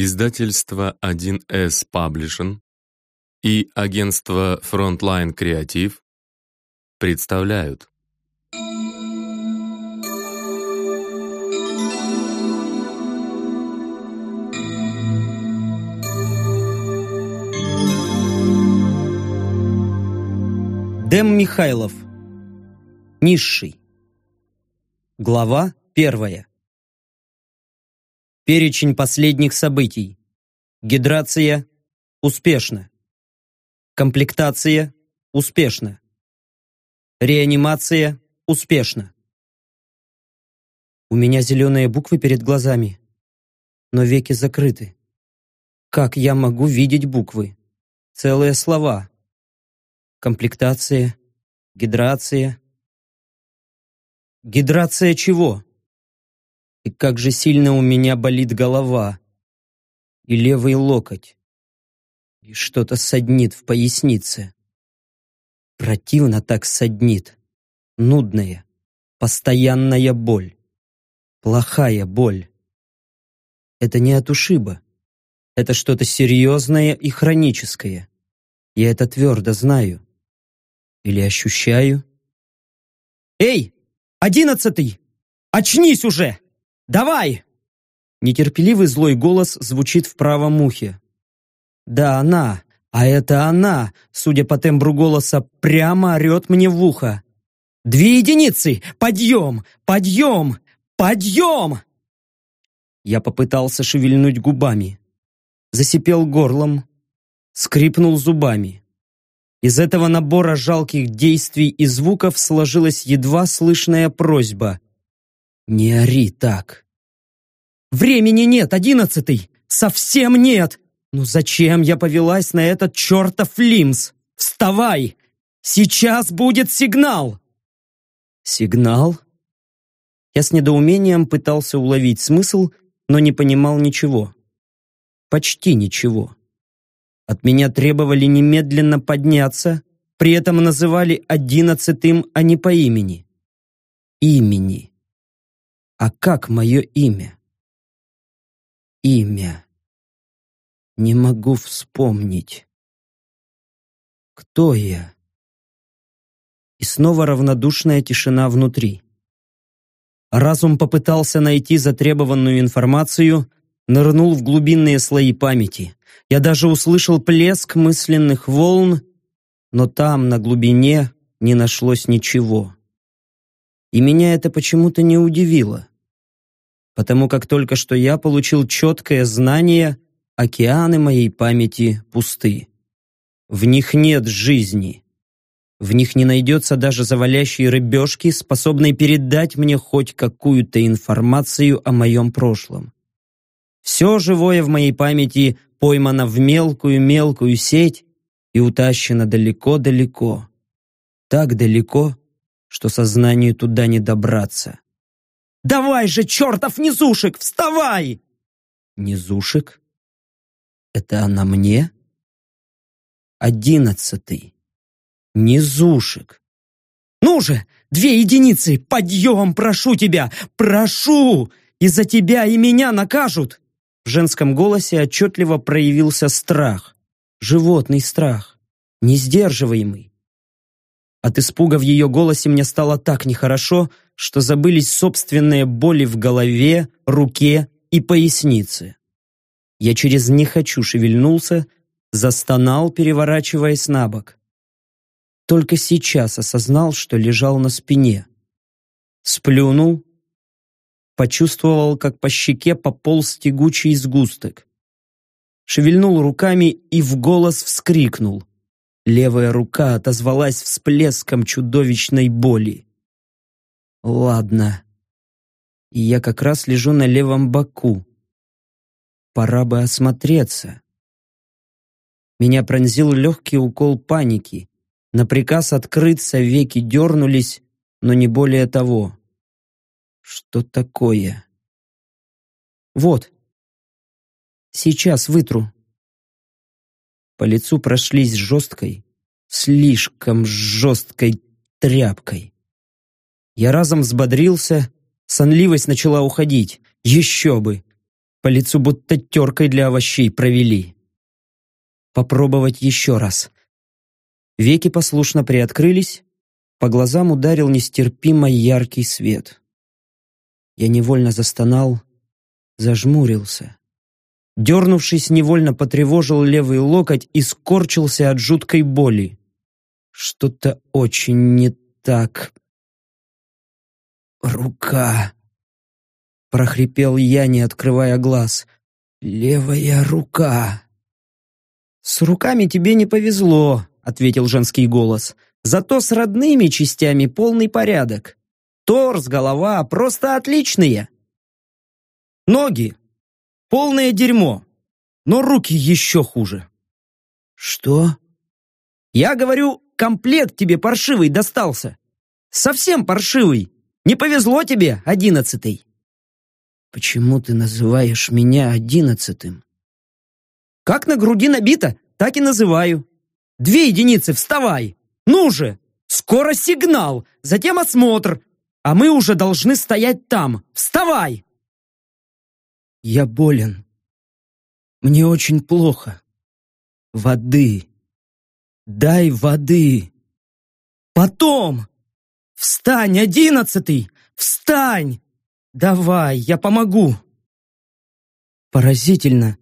Издательство 1С Publishing и агентство Frontline Creative представляют. Дэм Михайлов. Низший. Глава первая Перечень последних событий. Гидрация – успешно. Комплектация – успешно. Реанимация – успешно. У меня зеленые буквы перед глазами, но веки закрыты. Как я могу видеть буквы? Целые слова. Комплектация, гидрация. Гидрация чего? И как же сильно у меня болит голова. И левый локоть. И что-то саднит в пояснице. Противно так саднит. Нудная, постоянная боль. Плохая боль. Это не от ушиба. Это что-то серьезное и хроническое. Я это твердо знаю. Или ощущаю. «Эй, одиннадцатый! Очнись уже!» Давай!» Нетерпеливый злой голос звучит в правом ухе. «Да, она, а это она, судя по тембру голоса, прямо орет мне в ухо. «Две единицы! Подъем! Подъем! Подъем!» Я попытался шевельнуть губами. Засипел горлом, скрипнул зубами. Из этого набора жалких действий и звуков сложилась едва слышная просьба. «Не ори так!» «Времени нет, одиннадцатый! Совсем нет! Ну зачем я повелась на этот чертов лимс? Вставай! Сейчас будет сигнал!» «Сигнал?» Я с недоумением пытался уловить смысл, но не понимал ничего. Почти ничего. От меня требовали немедленно подняться, при этом называли одиннадцатым, а не по имени. Имени. А как мое имя? Имя. Не могу вспомнить. Кто я? И снова равнодушная тишина внутри. Разум попытался найти затребованную информацию, нырнул в глубинные слои памяти. Я даже услышал плеск мысленных волн, но там, на глубине, не нашлось ничего. И меня это почему-то не удивило. Потому как только что я получил четкое знание, океаны моей памяти пусты. В них нет жизни. В них не найдется даже завалящей рыбешки, способной передать мне хоть какую-то информацию о моем прошлом. Все живое в моей памяти поймано в мелкую-мелкую сеть и утащено далеко-далеко. Так далеко, что сознанию туда не добраться. «Давай же, чертов низушек, вставай!» «Низушек? Это она мне?» «Одиннадцатый. Низушек. Ну же, две единицы, подъем, прошу тебя, прошу! Из-за тебя и меня накажут!» В женском голосе отчетливо проявился страх. Животный страх, несдерживаемый. От испуга в ее голосе мне стало так нехорошо, что забылись собственные боли в голове, руке и пояснице. Я через «не хочу» шевельнулся, застонал, переворачиваясь на бок. Только сейчас осознал, что лежал на спине. Сплюнул, почувствовал, как по щеке пополз тягучий сгусток. Шевельнул руками и в голос вскрикнул. Левая рука отозвалась всплеском чудовищной боли. Ладно. Я как раз лежу на левом боку. Пора бы осмотреться. Меня пронзил легкий укол паники. На приказ открыться веки дернулись, но не более того. Что такое? Вот. Сейчас вытру. По лицу прошлись жесткой, слишком жесткой тряпкой. Я разом взбодрился, сонливость начала уходить. Еще бы! По лицу будто теркой для овощей провели. Попробовать еще раз. Веки послушно приоткрылись, по глазам ударил нестерпимо яркий свет. Я невольно застонал, зажмурился. Дернувшись, невольно потревожил левый локоть и скорчился от жуткой боли. Что-то очень не так. «Рука!» — прохрипел я, не открывая глаз. «Левая рука!» «С руками тебе не повезло», — ответил женский голос. «Зато с родными частями полный порядок. Торс, голова просто отличные. Ноги — полное дерьмо, но руки еще хуже». «Что?» «Я говорю, комплект тебе паршивый достался. Совсем паршивый. Не повезло тебе, одиннадцатый». «Почему ты называешь меня одиннадцатым?» «Как на груди набито, так и называю. Две единицы, вставай! Ну же! Скоро сигнал, затем осмотр, а мы уже должны стоять там. Вставай!» «Я болен. Мне очень плохо. Воды. Дай воды. Потом! Встань, одиннадцатый! Встань! Давай, я помогу!» Поразительно,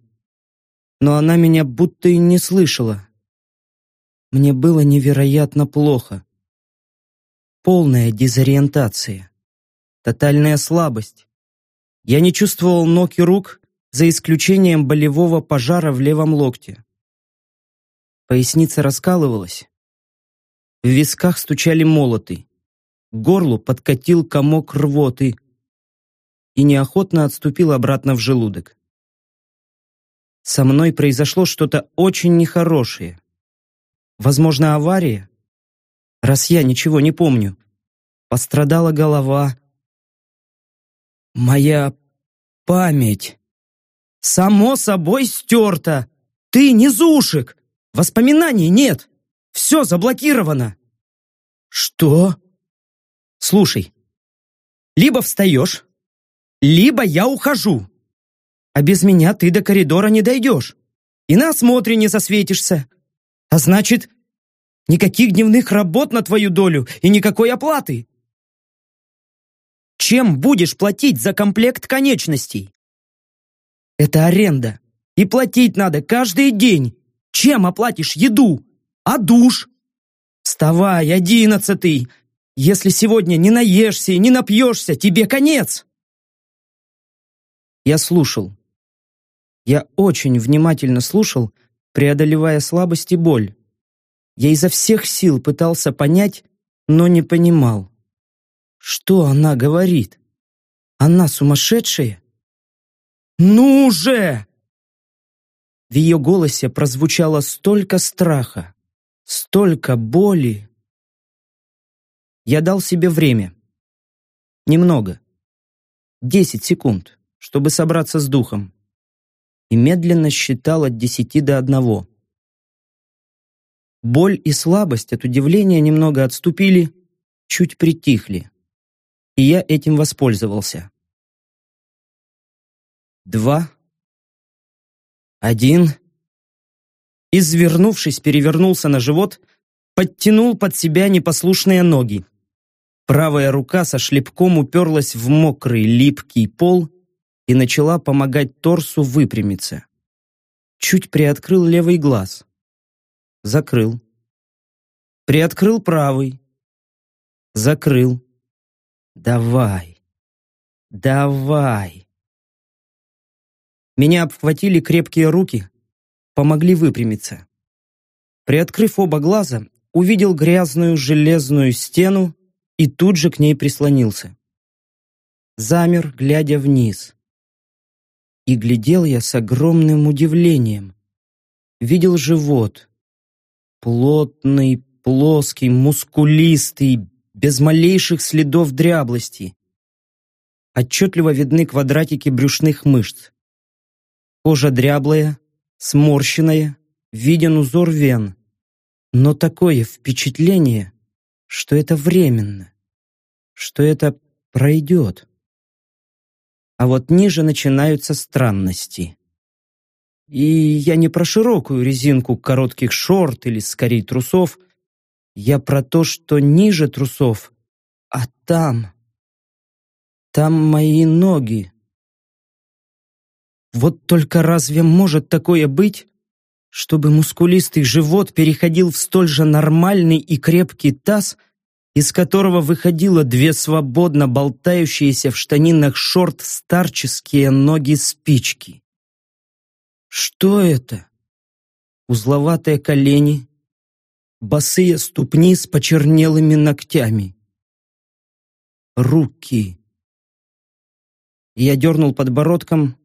но она меня будто и не слышала. Мне было невероятно плохо. Полная дезориентация. Тотальная слабость. Я не чувствовал ног и рук, за исключением болевого пожара в левом локте. Поясница раскалывалась. В висках стучали молоты. К горлу подкатил комок рвоты и неохотно отступил обратно в желудок. Со мной произошло что-то очень нехорошее. Возможно, авария? Раз я ничего не помню. Пострадала голова. Моя память. Само собой стерта. Ты низушек. Воспоминаний нет. Все заблокировано. Что? Слушай, либо встаешь, либо я ухожу а без меня ты до коридора не дойдешь. И на осмотре не засветишься. А значит, никаких дневных работ на твою долю и никакой оплаты. Чем будешь платить за комплект конечностей? Это аренда. И платить надо каждый день. Чем оплатишь еду? А душ? Вставай, одиннадцатый. Если сегодня не наешься и не напьешься, тебе конец. Я слушал. Я очень внимательно слушал, преодолевая слабость и боль. Я изо всех сил пытался понять, но не понимал. Что она говорит? Она сумасшедшая? «Ну же!» В ее голосе прозвучало столько страха, столько боли. Я дал себе время. Немного. Десять секунд, чтобы собраться с духом и медленно считал от десяти до одного. Боль и слабость от удивления немного отступили, чуть притихли. И я этим воспользовался. Два. Один. Извернувшись, перевернулся на живот, подтянул под себя непослушные ноги. Правая рука со шлепком уперлась в мокрый, липкий пол, и начала помогать торсу выпрямиться. Чуть приоткрыл левый глаз. Закрыл. Приоткрыл правый. Закрыл. Давай. Давай. Меня обхватили крепкие руки, помогли выпрямиться. Приоткрыв оба глаза, увидел грязную железную стену и тут же к ней прислонился. Замер, глядя вниз. И глядел я с огромным удивлением. Видел живот. Плотный, плоский, мускулистый, без малейших следов дряблости. Отчетливо видны квадратики брюшных мышц. Кожа дряблая, сморщенная, виден узор вен. Но такое впечатление, что это временно, что это пройдет. А вот ниже начинаются странности. И я не про широкую резинку коротких шорт или скорее трусов. Я про то, что ниже трусов, а там... Там мои ноги. Вот только разве может такое быть, чтобы мускулистый живот переходил в столь же нормальный и крепкий таз, из которого выходило две свободно болтающиеся в штанинах шорт старческие ноги-спички? Что это? Узловатые колени, босые ступни с почернелыми ногтями. Руки. Я дернул подбородком,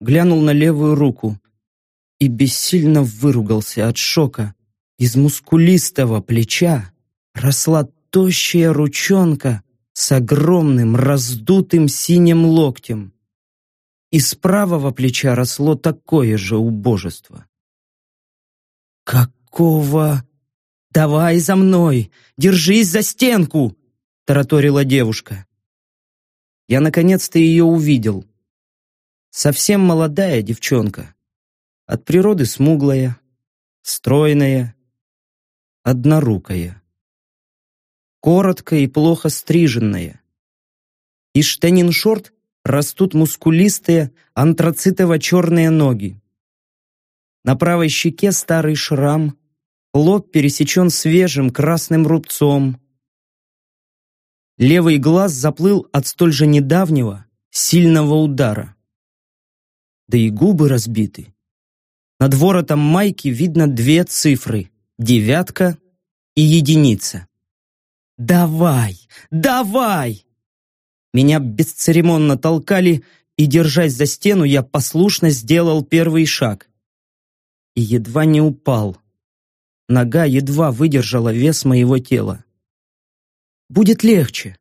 глянул на левую руку и бессильно выругался от шока. Из мускулистого плеча росла тощая ручонка с огромным раздутым синим локтем. Из правого плеча росло такое же убожество. «Какого? Давай за мной! Держись за стенку!» — тараторила девушка. Я наконец-то ее увидел. Совсем молодая девчонка. От природы смуглая, стройная, однорукая. Коротко и плохо стриженная. Из штанин-шорт растут мускулистые антрацитово-черные ноги. На правой щеке старый шрам, лоб пересечен свежим красным рубцом. Левый глаз заплыл от столь же недавнего, сильного удара. Да и губы разбиты. Над воротом майки видно две цифры — девятка и единица. «Давай! Давай!» Меня бесцеремонно толкали, и, держась за стену, я послушно сделал первый шаг. И едва не упал. Нога едва выдержала вес моего тела. «Будет легче.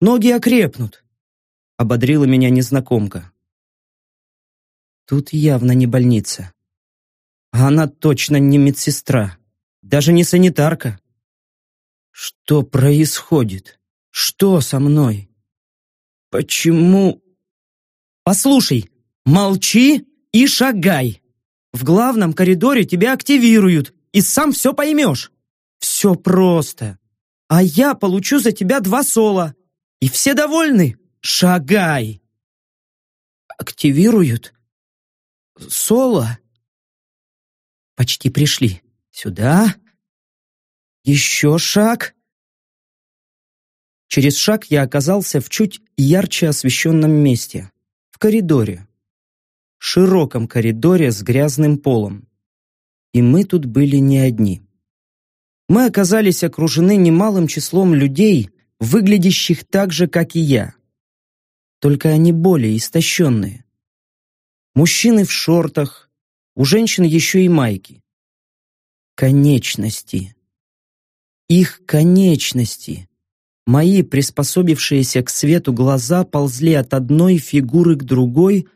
Ноги окрепнут», — ободрила меня незнакомка. Тут явно не больница. А она точно не медсестра, даже не санитарка. Что происходит? Что со мной? Почему? Послушай, молчи и шагай. В главном коридоре тебя активируют, и сам все поймешь. Все просто. А я получу за тебя два сола. И все довольны. Шагай. Активируют? Соло? Почти пришли. Сюда. Еще шаг. Через шаг я оказался в чуть ярче освещенном месте. В коридоре. Широком коридоре с грязным полом. И мы тут были не одни. Мы оказались окружены немалым числом людей, выглядящих так же, как и я. Только они более истощенные. Мужчины в шортах, у женщин еще и майки. Конечности. Их конечности. Мои, приспособившиеся к свету глаза, ползли от одной фигуры к другой,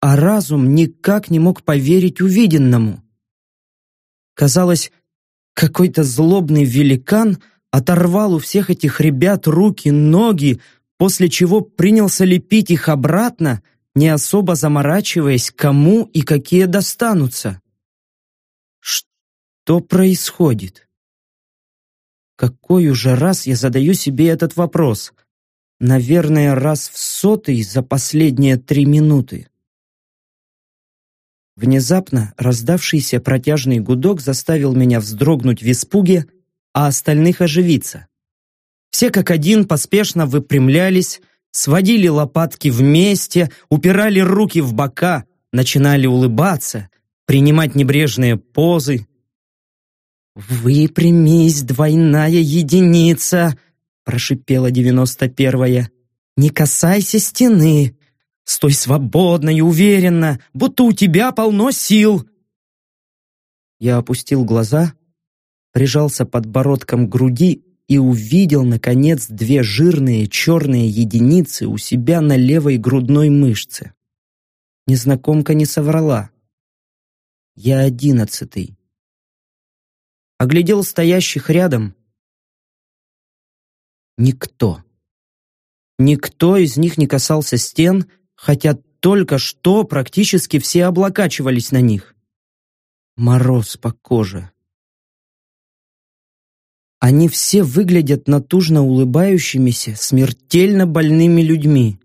а разум никак не мог поверить увиденному. Казалось, какой-то злобный великан оторвал у всех этих ребят руки, ноги, после чего принялся лепить их обратно, не особо заморачиваясь, кому и какие достанутся. Что происходит? Какой уже раз я задаю себе этот вопрос? Наверное, раз в сотый за последние три минуты. Внезапно раздавшийся протяжный гудок заставил меня вздрогнуть в испуге, а остальных оживиться. Все как один поспешно выпрямлялись, сводили лопатки вместе, упирали руки в бока, начинали улыбаться, принимать небрежные позы. «Выпрямись, двойная единица!» прошипела девяносто первая. «Не касайся стены! Стой свободно и уверенно, будто у тебя полно сил!» Я опустил глаза, прижался подбородком к груди и увидел, наконец, две жирные черные единицы у себя на левой грудной мышце. Незнакомка не соврала. Я одиннадцатый. Оглядел стоящих рядом. Никто. Никто из них не касался стен, хотя только что практически все облокачивались на них. Мороз по коже. Они все выглядят натужно улыбающимися, смертельно больными людьми.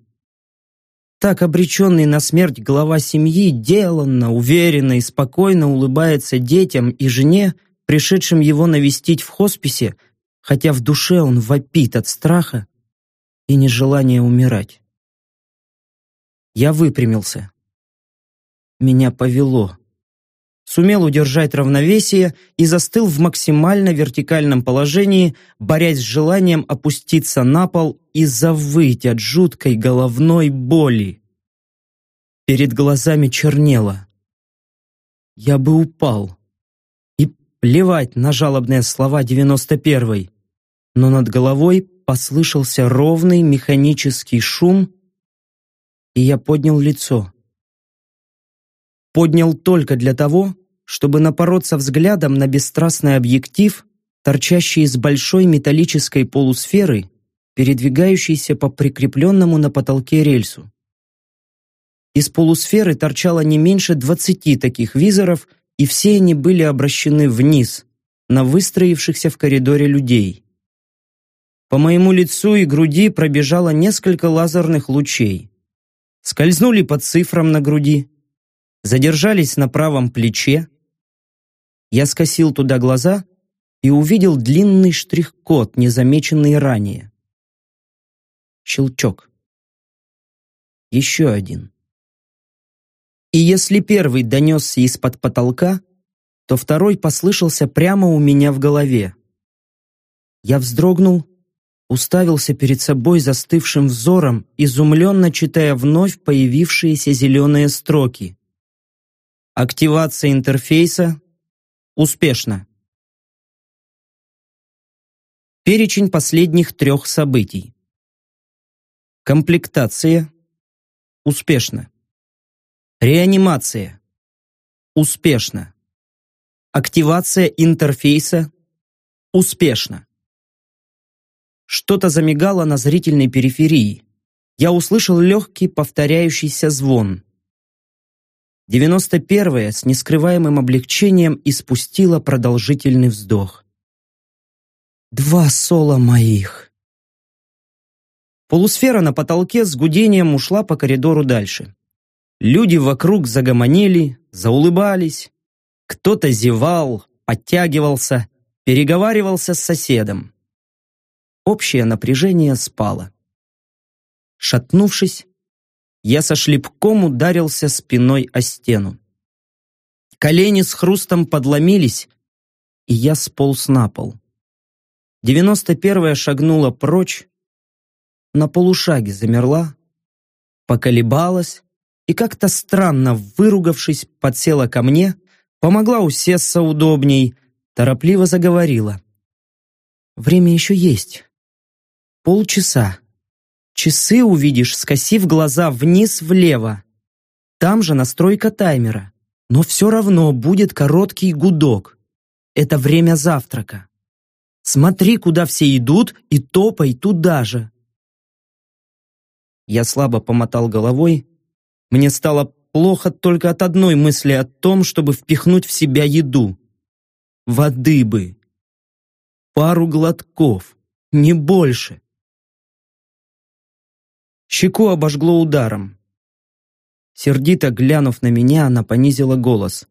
Так обреченный на смерть глава семьи деланно, уверенно и спокойно улыбается детям и жене, пришедшим его навестить в хосписе, хотя в душе он вопит от страха и нежелания умирать. Я выпрямился. Меня повело. Сумел удержать равновесие и застыл в максимально вертикальном положении, борясь с желанием опуститься на пол и завыть от жуткой головной боли. Перед глазами чернело. Я бы упал. И плевать на жалобные слова девяносто первой. Но над головой послышался ровный механический шум, и я поднял лицо. Поднял только для того, чтобы напороться взглядом на бесстрастный объектив, торчащий из большой металлической полусферы, передвигающийся по прикрепленному на потолке рельсу. Из полусферы торчало не меньше двадцати таких визоров, и все они были обращены вниз, на выстроившихся в коридоре людей. По моему лицу и груди пробежало несколько лазерных лучей. Скользнули по цифрам на груди, задержались на правом плече. Я скосил туда глаза и увидел длинный штрих-код, незамеченный ранее. Щелчок. Еще один. И если первый донесся из-под потолка, то второй послышался прямо у меня в голове. Я вздрогнул уставился перед собой застывшим взором, изумленно читая вновь появившиеся зеленые строки. Активация интерфейса успешно. Перечень последних трех событий. Комплектация успешно. Реанимация успешно. Активация интерфейса успешно. Что-то замигало на зрительной периферии. Я услышал легкий повторяющийся звон. Девяносто первая с нескрываемым облегчением испустила продолжительный вздох. «Два сола моих!» Полусфера на потолке с гудением ушла по коридору дальше. Люди вокруг загомонили, заулыбались. Кто-то зевал, подтягивался, переговаривался с соседом. Общее напряжение спало. Шатнувшись, я со шлепком ударился спиной о стену. Колени с хрустом подломились, и я сполз на пол. Девяносто первая шагнула прочь, на полушаге замерла, поколебалась и как-то странно, выругавшись, подсела ко мне, помогла усесться удобней, торопливо заговорила. «Время еще есть. Полчаса. Часы увидишь, скосив глаза вниз влево. Там же настройка таймера. Но все равно будет короткий гудок. Это время завтрака. Смотри, куда все идут, и топай туда же. Я слабо помотал головой. Мне стало плохо только от одной мысли о том, чтобы впихнуть в себя еду. Воды бы. Пару глотков, не больше. Щеку обожгло ударом. Сердито глянув на меня, она понизила голос.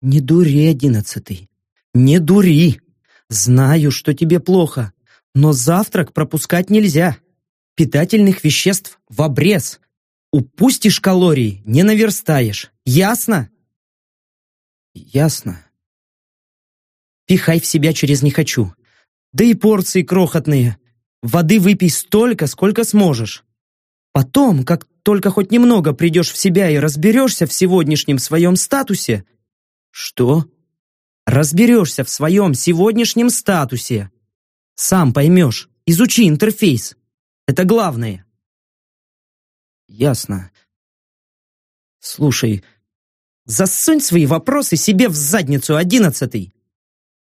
«Не дури, одиннадцатый, не дури! Знаю, что тебе плохо, но завтрак пропускать нельзя. Питательных веществ в обрез. Упустишь калории, не наверстаешь. Ясно?» «Ясно». «Пихай в себя через «не хочу». Да и порции крохотные. Воды выпей столько, сколько сможешь. Потом, как только хоть немного придешь в себя и разберешься в сегодняшнем своем статусе... Что? Разберешься в своем сегодняшнем статусе. Сам поймешь. Изучи интерфейс. Это главное. Ясно. Слушай, засунь свои вопросы себе в задницу, одиннадцатый.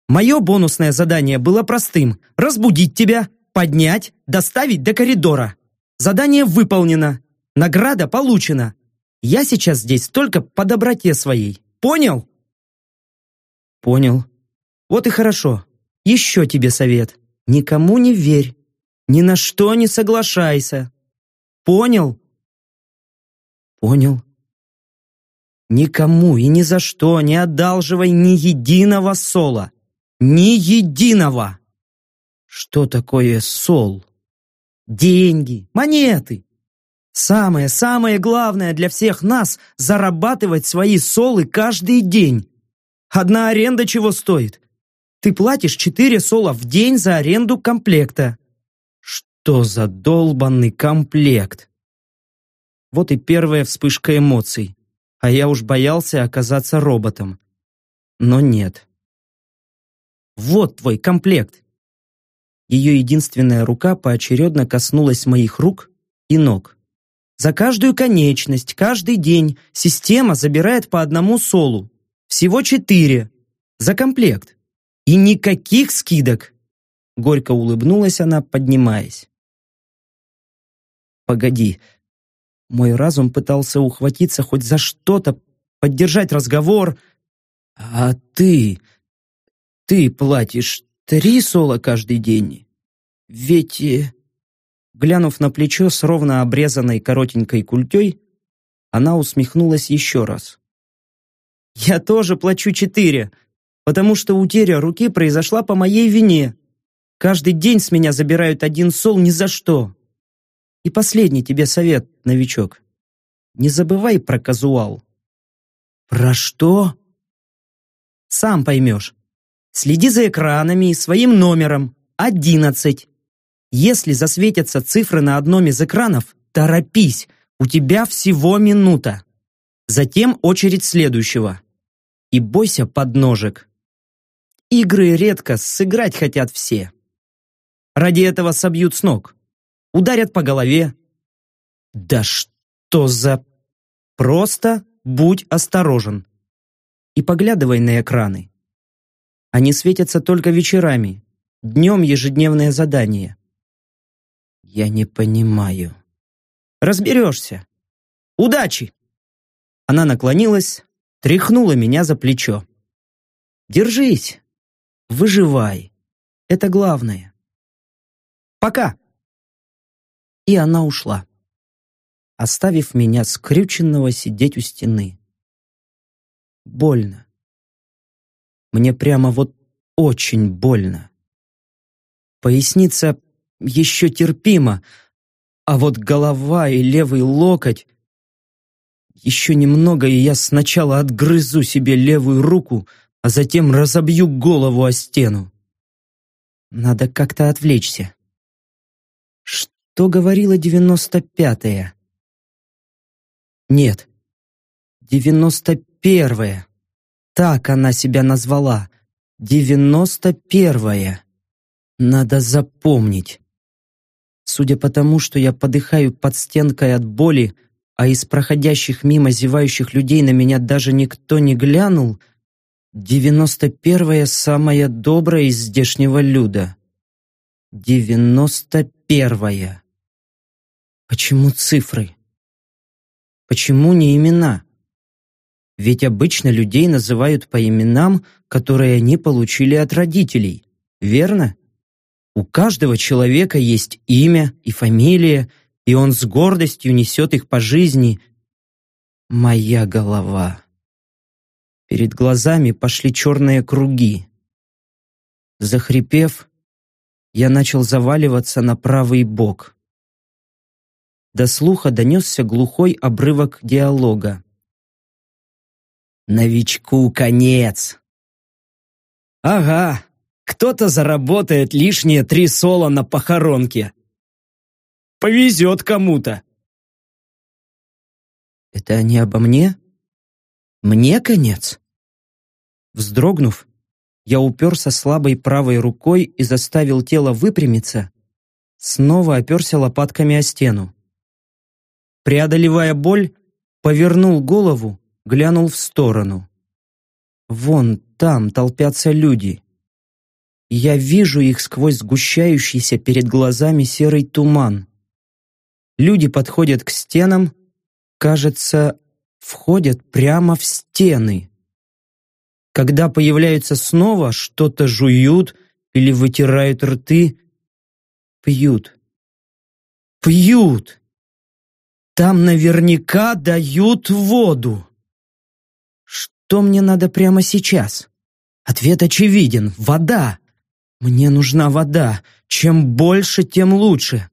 Мое бонусное задание было простым — разбудить тебя, поднять, доставить до коридора. Задание выполнено. Награда получена. Я сейчас здесь только по доброте своей. Понял? Понял. Вот и хорошо. Еще тебе совет. Никому не верь. Ни на что не соглашайся. Понял? Понял. Никому и ни за что не одалживай ни единого сола. Ни единого! Что такое сол? Деньги, монеты. Самое-самое главное для всех нас – зарабатывать свои солы каждый день. Одна аренда чего стоит? Ты платишь 4 сола в день за аренду комплекта. Что за долбанный комплект? Вот и первая вспышка эмоций. А я уж боялся оказаться роботом. Но нет. Вот твой комплект. Ее единственная рука поочередно коснулась моих рук и ног. За каждую конечность, каждый день система забирает по одному солу. Всего четыре. За комплект. И никаких скидок. Горько улыбнулась она, поднимаясь. Погоди. Мой разум пытался ухватиться хоть за что-то, поддержать разговор. А ты... Ты платишь три сола каждый день? Ведь... Э, глянув на плечо с ровно обрезанной коротенькой культей, она усмехнулась еще раз. «Я тоже плачу четыре, потому что утеря руки произошла по моей вине. Каждый день с меня забирают один сол ни за что. И последний тебе совет, новичок. Не забывай про казуал». «Про что?» «Сам поймешь. Следи за экранами и своим номером. Одиннадцать. Если засветятся цифры на одном из экранов, торопись, у тебя всего минута. Затем очередь следующего. И бойся подножек. Игры редко сыграть хотят все. Ради этого собьют с ног. Ударят по голове. Да что за... Просто будь осторожен. И поглядывай на экраны. Они светятся только вечерами. Днем ежедневное задание. Я не понимаю. Разберешься. Удачи! Она наклонилась, тряхнула меня за плечо. Держись. Выживай. Это главное. Пока. И она ушла, оставив меня скрюченного сидеть у стены. Больно. Мне прямо вот очень больно. Поясница еще терпимо, а вот голова и левый локоть... Еще немного, и я сначала отгрызу себе левую руку, а затем разобью голову о стену. Надо как-то отвлечься. Что говорила девяносто пятая? Нет, девяносто первая. Так она себя назвала. Девяносто первая. Надо запомнить. Судя по тому, что я подыхаю под стенкой от боли, а из проходящих мимо зевающих людей на меня даже никто не глянул, девяносто первая самая добрая из здешнего люда. Девяносто первая. Почему цифры? Почему не имена? Ведь обычно людей называют по именам, которые они получили от родителей, верно? У каждого человека есть имя и фамилия, и он с гордостью несет их по жизни. Моя голова. Перед глазами пошли черные круги. Захрипев, я начал заваливаться на правый бок. До слуха донесся глухой обрывок диалога. Новичку конец. Ага, кто-то заработает лишние три соло на похоронке. Повезет кому-то. Это не обо мне? Мне конец? Вздрогнув, я уперся слабой правой рукой и заставил тело выпрямиться, снова оперся лопатками о стену. Преодолевая боль, повернул голову глянул в сторону. Вон там толпятся люди. Я вижу их сквозь сгущающийся перед глазами серый туман. Люди подходят к стенам, кажется, входят прямо в стены. Когда появляются снова, что-то жуют или вытирают рты, пьют. Пьют! Там наверняка дают воду. Что мне надо прямо сейчас? Ответ очевиден. Вода. Мне нужна вода. Чем больше, тем лучше.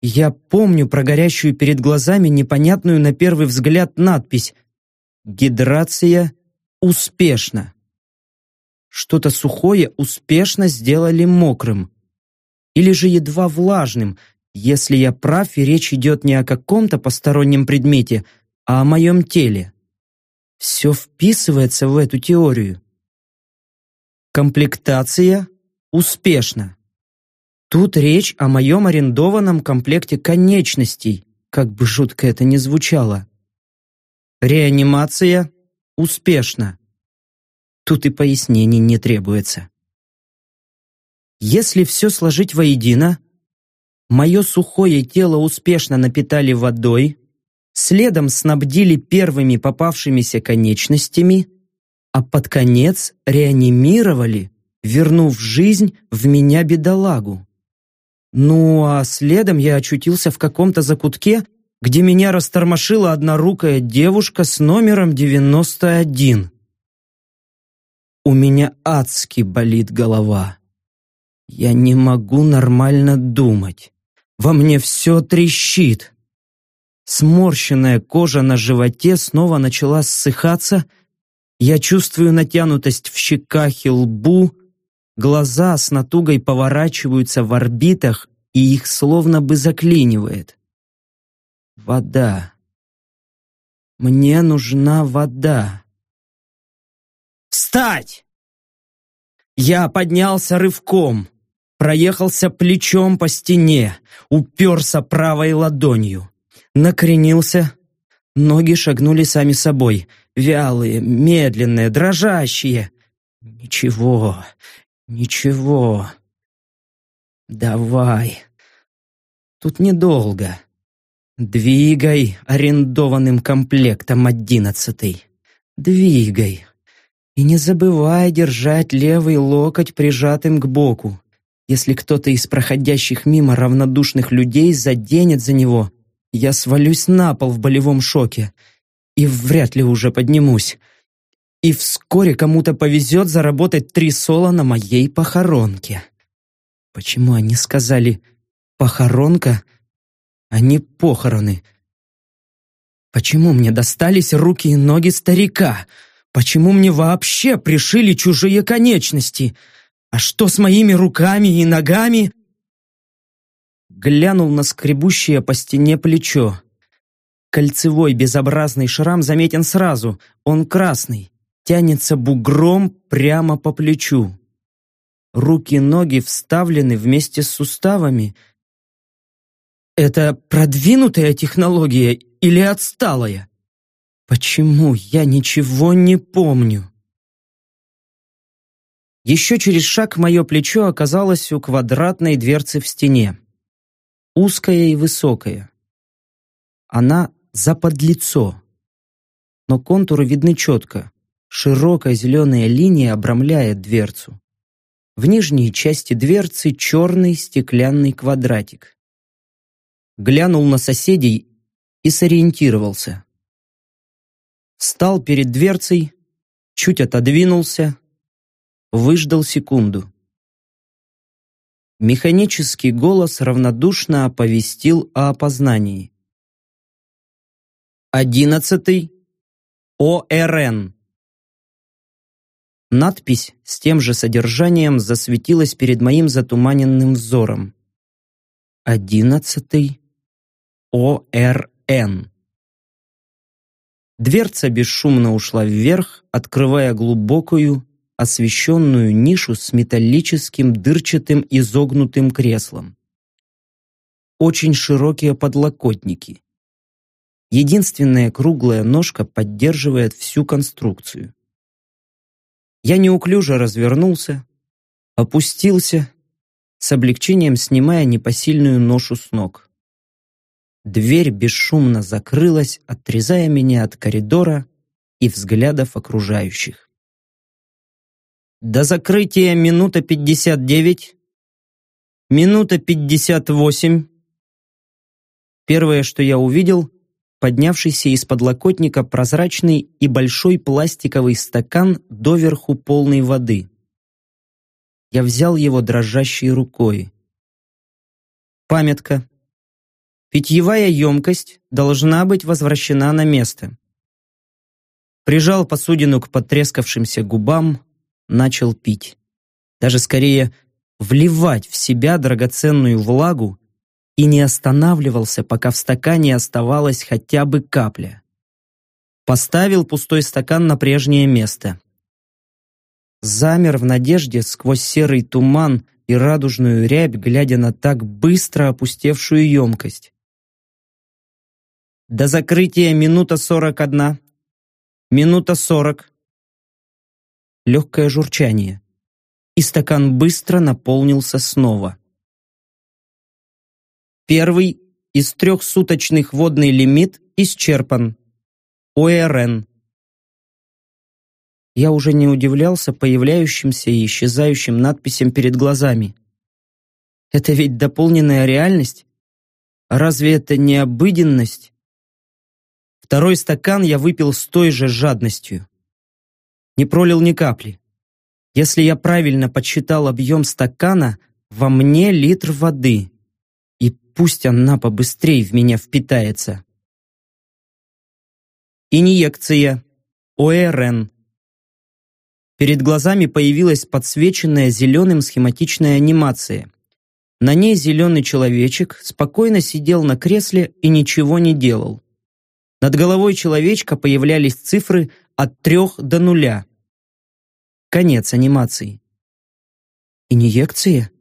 Я помню про горящую перед глазами непонятную на первый взгляд надпись «Гидрация успешно». Что-то сухое успешно сделали мокрым. Или же едва влажным, если я прав и речь идет не о каком-то постороннем предмете, а о моем теле. Все вписывается в эту теорию. Комплектация успешна. Тут речь о моем арендованном комплекте конечностей, как бы жутко это ни звучало. Реанимация успешна. Тут и пояснений не требуется. Если все сложить воедино, мое сухое тело успешно напитали водой, следом снабдили первыми попавшимися конечностями, а под конец реанимировали, вернув жизнь в меня бедолагу. Ну, а следом я очутился в каком-то закутке, где меня растормошила однорукая девушка с номером 91. У меня адски болит голова. Я не могу нормально думать. Во мне все трещит. Сморщенная кожа на животе снова начала ссыхаться. Я чувствую натянутость в щеках и лбу, Глаза с натугой поворачиваются в орбитах, и их словно бы заклинивает. Вода. Мне нужна вода. Встать! Я поднялся рывком, проехался плечом по стене, уперся правой ладонью, накренился. Ноги шагнули сами собой, вялые, медленные, дрожащие. Ничего, «Ничего. Давай. Тут недолго. Двигай арендованным комплектом одиннадцатый. Двигай. И не забывай держать левый локоть прижатым к боку. Если кто-то из проходящих мимо равнодушных людей заденет за него, я свалюсь на пол в болевом шоке и вряд ли уже поднимусь и вскоре кому-то повезет заработать три соло на моей похоронке. Почему они сказали «похоронка», а не «похороны»? Почему мне достались руки и ноги старика? Почему мне вообще пришили чужие конечности? А что с моими руками и ногами? Глянул на скребущее по стене плечо. Кольцевой безобразный шрам заметен сразу, он красный тянется бугром прямо по плечу. Руки-ноги вставлены вместе с суставами. Это продвинутая технология или отсталая? Почему я ничего не помню? Еще через шаг мое плечо оказалось у квадратной дверцы в стене. Узкая и высокая. Она заподлицо. Но контуры видны четко. Широкая зеленая линия обрамляет дверцу. В нижней части дверцы черный стеклянный квадратик. Глянул на соседей и сориентировался. Встал перед дверцей, чуть отодвинулся, выждал секунду. Механический голос равнодушно оповестил о опознании. Одиннадцатый ОРН. Надпись с тем же содержанием засветилась перед моим затуманенным взором. Одиннадцатый ОРН. Дверца бесшумно ушла вверх, открывая глубокую, освещенную нишу с металлическим дырчатым изогнутым креслом. Очень широкие подлокотники. Единственная круглая ножка поддерживает всю конструкцию. Я неуклюже развернулся, опустился, с облегчением снимая непосильную ношу с ног. Дверь бесшумно закрылась, отрезая меня от коридора и взглядов окружающих. До закрытия минута пятьдесят девять, минута пятьдесят восемь. Первое, что я увидел, поднявшийся из подлокотника прозрачный и большой пластиковый стакан доверху полной воды. Я взял его дрожащей рукой. Памятка. Питьевая емкость должна быть возвращена на место. Прижал посудину к потрескавшимся губам, начал пить. Даже скорее вливать в себя драгоценную влагу и не останавливался, пока в стакане оставалась хотя бы капля. Поставил пустой стакан на прежнее место. Замер в надежде сквозь серый туман и радужную рябь, глядя на так быстро опустевшую емкость. До закрытия минута сорок одна. Минута сорок. Легкое журчание. И стакан быстро наполнился снова. Первый из трехсуточных водный лимит исчерпан. ОРН. Я уже не удивлялся появляющимся и исчезающим надписям перед глазами. Это ведь дополненная реальность? Разве это не обыденность? Второй стакан я выпил с той же жадностью. Не пролил ни капли. Если я правильно подсчитал объем стакана, во мне литр воды. И пусть она побыстрее в меня впитается. Инъекция. ОРН. Перед глазами появилась подсвеченная зеленым схематичная анимация. На ней зеленый человечек спокойно сидел на кресле и ничего не делал. Над головой человечка появлялись цифры от трех до нуля. Конец анимации. Инъекция?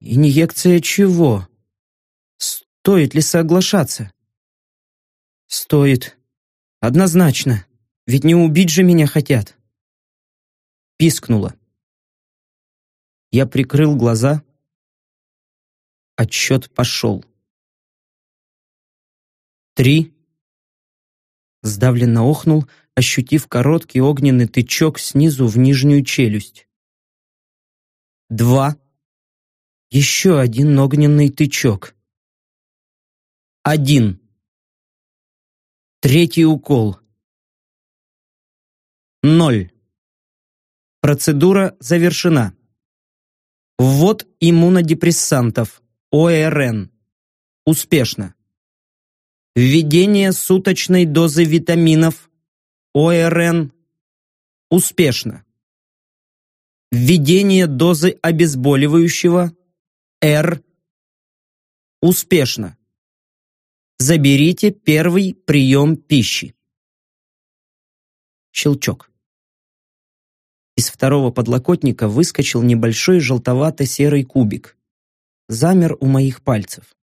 Инъекция чего? Стоит ли соглашаться? Стоит. Однозначно. Ведь не убить же меня хотят. Пискнуло. Я прикрыл глаза. Отсчет пошел. Три, Сдавленно охнул, ощутив короткий огненный тычок снизу в нижнюю челюсть. Два. Еще один огненный тычок. Один. Третий укол. Ноль. Процедура завершена. Ввод иммунодепрессантов. ОРН. Успешно. Введение суточной дозы витаминов ОРН успешно. Введение дозы обезболивающего Р успешно. Заберите первый прием пищи. Щелчок. Из второго подлокотника выскочил небольшой желтовато-серый кубик. Замер у моих пальцев.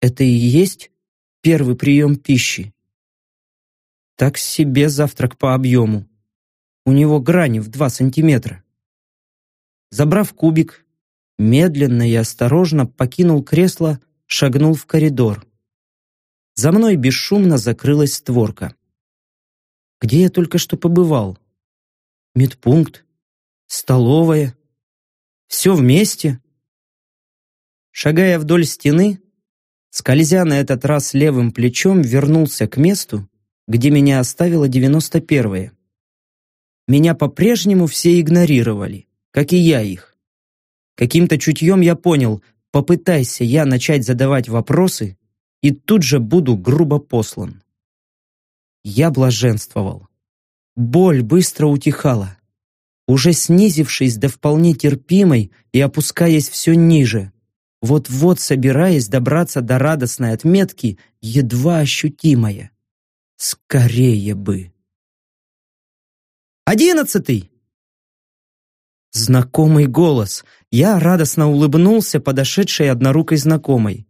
Это и есть первый прием пищи. Так себе завтрак по объему. У него грани в два сантиметра. Забрав кубик, медленно и осторожно покинул кресло, шагнул в коридор. За мной бесшумно закрылась створка. Где я только что побывал? Медпункт? Столовая? Все вместе? Шагая вдоль стены, Скользя на этот раз левым плечом, вернулся к месту, где меня оставила девяносто первая. Меня по-прежнему все игнорировали, как и я их. Каким-то чутьем я понял, попытайся я начать задавать вопросы, и тут же буду грубо послан. Я блаженствовал. Боль быстро утихала, уже снизившись до вполне терпимой и опускаясь все ниже, вот-вот собираясь добраться до радостной отметки, едва ощутимая. Скорее бы. «Одиннадцатый!» Знакомый голос. Я радостно улыбнулся подошедшей однорукой знакомой.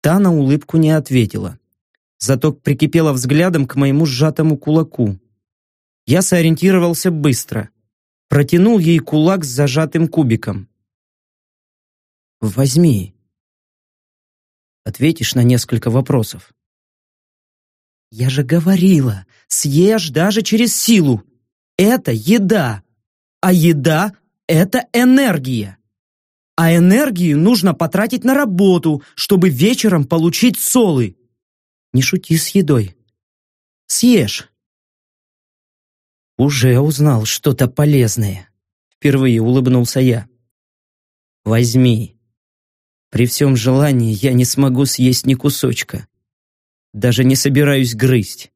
Та на улыбку не ответила. Зато прикипела взглядом к моему сжатому кулаку. Я сориентировался быстро. Протянул ей кулак с зажатым кубиком. Возьми. Ответишь на несколько вопросов. Я же говорила, съешь даже через силу. Это еда. А еда — это энергия. А энергию нужно потратить на работу, чтобы вечером получить солы. Не шути с едой. Съешь. Уже узнал что-то полезное. Впервые улыбнулся я. Возьми. При всем желании я не смогу съесть ни кусочка. Даже не собираюсь грызть.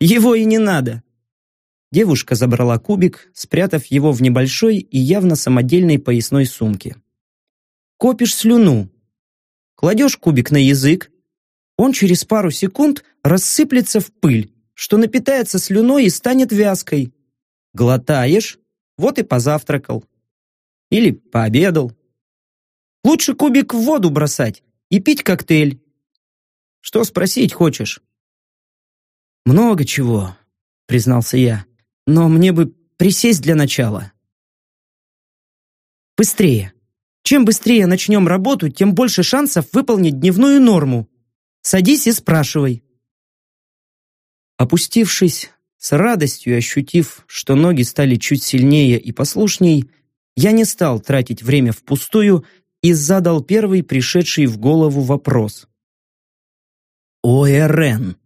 Его и не надо. Девушка забрала кубик, спрятав его в небольшой и явно самодельной поясной сумке. Копишь слюну. Кладешь кубик на язык. Он через пару секунд рассыплется в пыль, что напитается слюной и станет вязкой. Глотаешь, вот и позавтракал. Или пообедал. Лучше кубик в воду бросать и пить коктейль. Что спросить хочешь?» «Много чего», — признался я. «Но мне бы присесть для начала». «Быстрее. Чем быстрее начнем работу, тем больше шансов выполнить дневную норму. Садись и спрашивай». Опустившись, с радостью ощутив, что ноги стали чуть сильнее и послушней, я не стал тратить время впустую и задал первый пришедший в голову вопрос. ОРН.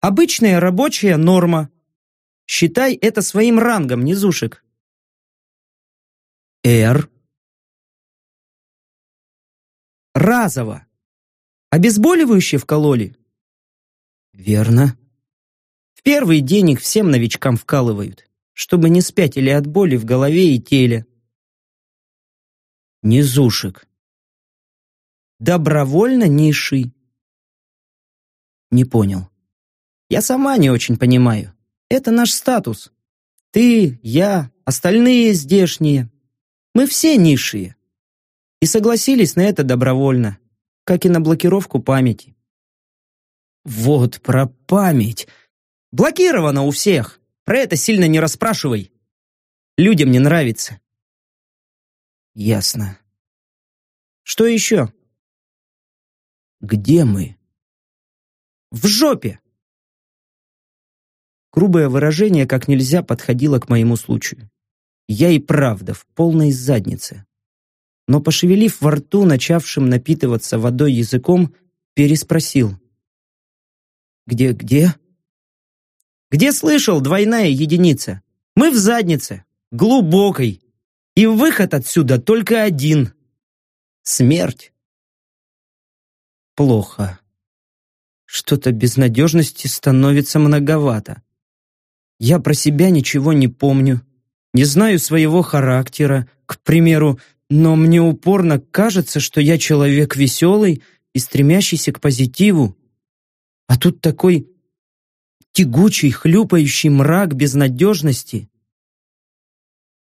Обычная рабочая норма. Считай это своим рангом, низушек. Р. Разово. Обезболивающее вкололи? Верно. В первый день их всем новичкам вкалывают, чтобы не спятили от боли в голове и теле. Низушек. Добровольно низший. Не понял. Я сама не очень понимаю. Это наш статус. Ты, я, остальные здешние. Мы все низшие. И согласились на это добровольно, как и на блокировку памяти. Вот про память. Блокировано у всех. Про это сильно не расспрашивай. Людям не нравится. Ясно. Что еще? Где мы? В жопе! Грубое выражение как нельзя подходило к моему случаю. Я и правда в полной заднице. Но пошевелив во рту, начавшим напитываться водой языком, переспросил. «Где, где?» «Где слышал двойная единица? Мы в заднице, глубокой, и выход отсюда только один — смерть». Плохо. Что-то безнадежности становится многовато. Я про себя ничего не помню, не знаю своего характера, к примеру, но мне упорно кажется, что я человек веселый и стремящийся к позитиву. А тут такой тягучий, хлюпающий мрак безнадежности.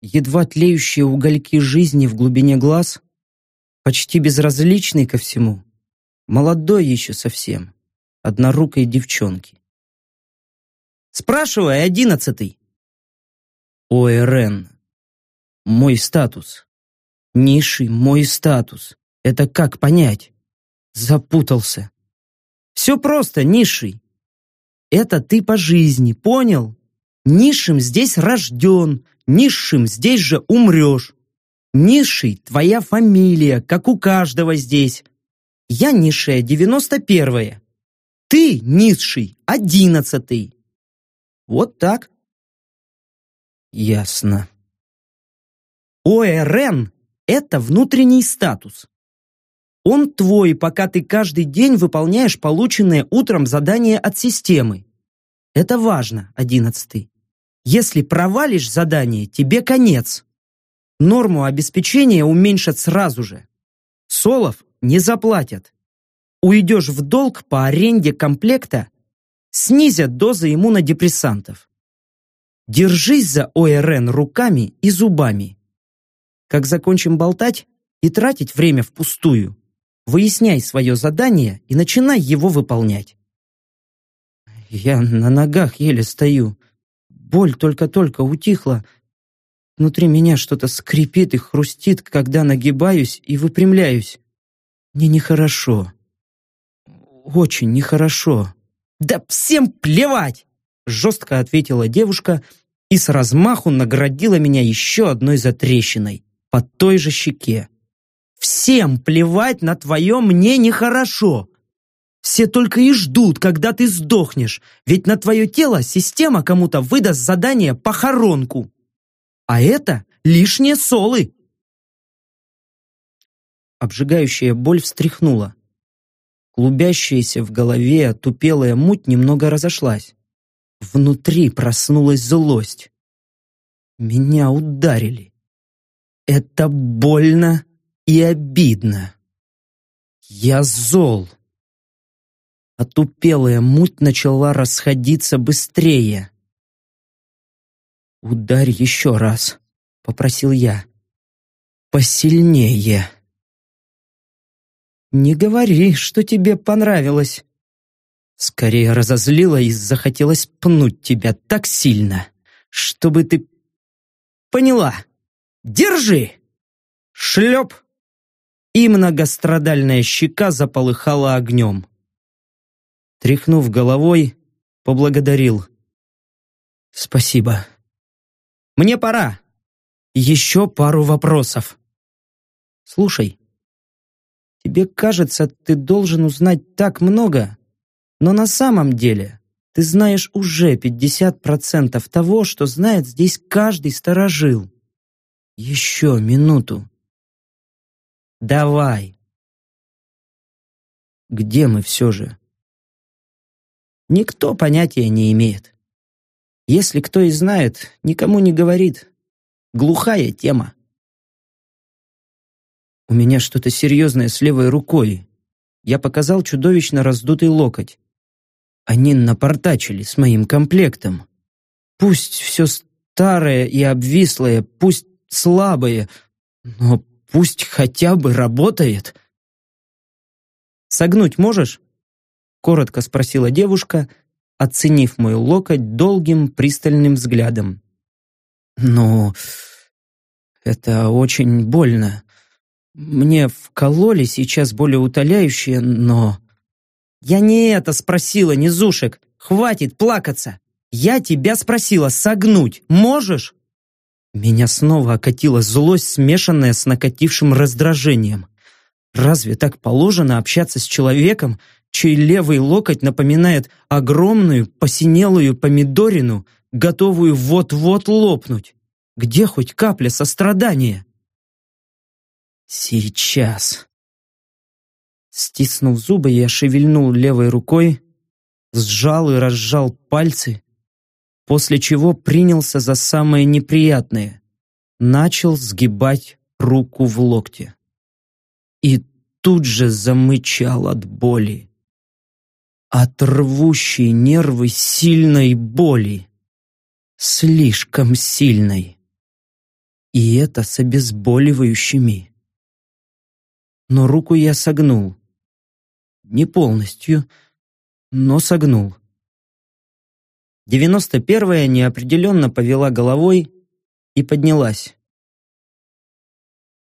Едва тлеющие угольки жизни в глубине глаз, почти безразличный ко всему, молодой еще совсем, однорукой девчонки. Спрашивай, одиннадцатый. ОРН. Мой статус. Ниши, мой статус. Это как понять? Запутался. Все просто, низший. Это ты по жизни, понял? Низшим здесь рожден, низшим здесь же умрешь. Низший — твоя фамилия, как у каждого здесь. Я низшая девяносто первая. Ты низший одиннадцатый. Вот так. Ясно. ОРН — это внутренний статус. Он твой, пока ты каждый день выполняешь полученное утром задание от системы. Это важно, одиннадцатый. Если провалишь задание, тебе конец. Норму обеспечения уменьшат сразу же. Солов не заплатят. Уйдешь в долг по аренде комплекта снизят дозы иммунодепрессантов. Держись за ОРН руками и зубами. Как закончим болтать и тратить время впустую, выясняй свое задание и начинай его выполнять. Я на ногах еле стою. Боль только-только утихла. Внутри меня что-то скрипит и хрустит, когда нагибаюсь и выпрямляюсь. Мне нехорошо. Очень нехорошо. Да всем плевать! Жестко ответила девушка и с размаху наградила меня еще одной затрещиной под той же щеке. Всем плевать на твое мне нехорошо. Все только и ждут, когда ты сдохнешь, ведь на твое тело система кому-то выдаст задание похоронку. А это лишние солы. Обжигающая боль встряхнула. Клубящаяся в голове тупелая муть немного разошлась. Внутри проснулась злость. Меня ударили. Это больно и обидно. Я зол. Отупелая муть начала расходиться быстрее. «Ударь еще раз», — попросил я. «Посильнее». «Не говори, что тебе понравилось». Скорее разозлила и захотелось пнуть тебя так сильно, чтобы ты... Поняла. Держи! Шлеп! И многострадальная щека заполыхала огнем. Тряхнув головой, поблагодарил. «Спасибо. Мне пора. Еще пару вопросов. Слушай, тебе кажется, ты должен узнать так много, но на самом деле ты знаешь уже 50% того, что знает здесь каждый сторожил. Еще минуту. Давай. Где мы все же? Никто понятия не имеет. Если кто и знает, никому не говорит. Глухая тема. У меня что-то серьезное с левой рукой. Я показал чудовищно раздутый локоть. Они напортачили с моим комплектом. Пусть все старое и обвислое, пусть слабое, но пусть хотя бы работает. «Согнуть можешь?» Коротко спросила девушка, оценив мой локоть долгим пристальным взглядом. «Ну, это очень больно. Мне вкололи сейчас более утоляющее, но...» «Я не это спросила, низушек. Хватит плакаться. Я тебя спросила, согнуть можешь?» Меня снова окатила злость, смешанная с накатившим раздражением. Разве так положено общаться с человеком, чей левый локоть напоминает огромную посинелую помидорину, готовую вот-вот лопнуть. Где хоть капля сострадания? Сейчас. Стиснув зубы, я шевельнул левой рукой, сжал и разжал пальцы, после чего принялся за самое неприятное. Начал сгибать руку в локте. И тут же замычал от боли от рвущей нервы сильной боли. Слишком сильной. И это с обезболивающими. Но руку я согнул. Не полностью, но согнул. Девяносто первая неопределенно повела головой и поднялась.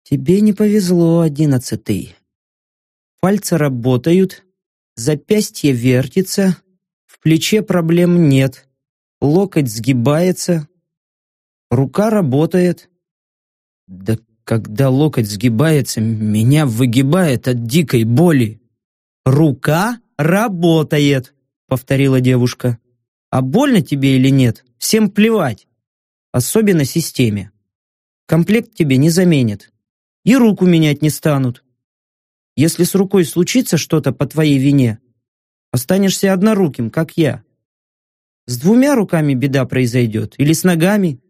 «Тебе не повезло, одиннадцатый. Пальцы работают, Запястье вертится, в плече проблем нет, локоть сгибается, рука работает. Да когда локоть сгибается, меня выгибает от дикой боли. «Рука работает», — повторила девушка. «А больно тебе или нет, всем плевать. Особенно системе. Комплект тебе не заменит. И руку менять не станут. Если с рукой случится что-то по твоей вине, останешься одноруким, как я. С двумя руками беда произойдет, или с ногами.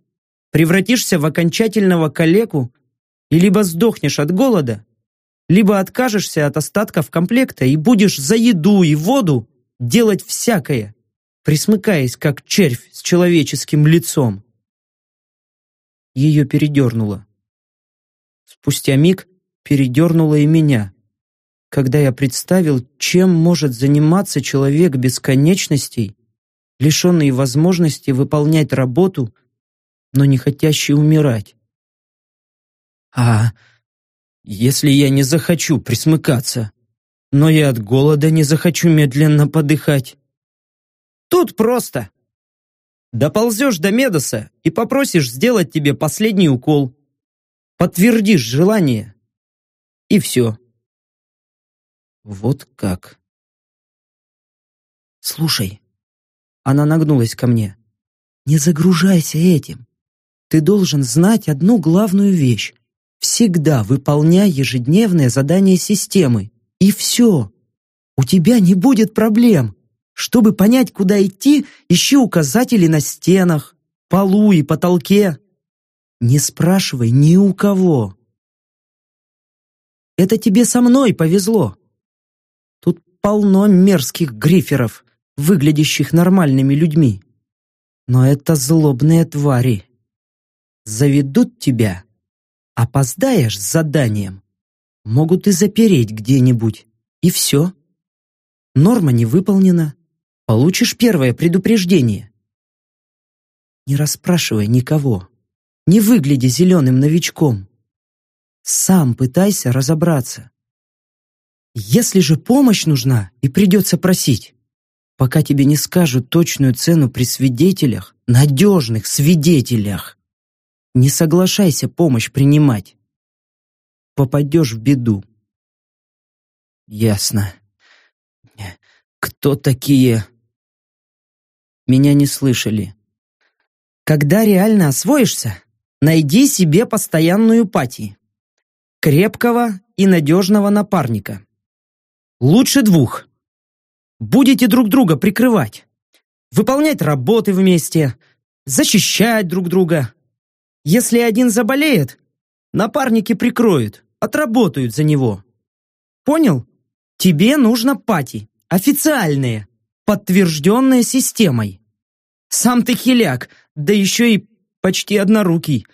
Превратишься в окончательного калеку, и либо сдохнешь от голода, либо откажешься от остатков комплекта и будешь за еду и воду делать всякое, присмыкаясь, как червь с человеческим лицом. Ее передернуло. Спустя миг передернуло и меня когда я представил, чем может заниматься человек бесконечностей, лишенный возможности выполнять работу, но не хотящий умирать. А если я не захочу присмыкаться, но и от голода не захочу медленно подыхать. Тут просто. Доползешь до Медоса и попросишь сделать тебе последний укол. Подтвердишь желание. И все. Вот как. Слушай. Она нагнулась ко мне. Не загружайся этим. Ты должен знать одну главную вещь. Всегда выполняй ежедневное задание системы. И все. У тебя не будет проблем. Чтобы понять, куда идти, ищи указатели на стенах, полу и потолке. Не спрашивай ни у кого. Это тебе со мной повезло. Тут полно мерзких гриферов, выглядящих нормальными людьми. Но это злобные твари. Заведут тебя, опоздаешь с заданием, могут и запереть где-нибудь, и все. Норма не выполнена, получишь первое предупреждение. Не расспрашивай никого, не выгляди зеленым новичком. Сам пытайся разобраться. Если же помощь нужна и придется просить, пока тебе не скажут точную цену при свидетелях, надежных свидетелях, не соглашайся помощь принимать. Попадешь в беду. Ясно. Кто такие? Меня не слышали. Когда реально освоишься, найди себе постоянную пати. Крепкого и надежного напарника. Лучше двух. Будете друг друга прикрывать. Выполнять работы вместе, защищать друг друга. Если один заболеет, напарники прикроют, отработают за него. Понял? Тебе нужно пати, официальные, подтвержденные системой. Сам ты хиляк, да еще и почти однорукий.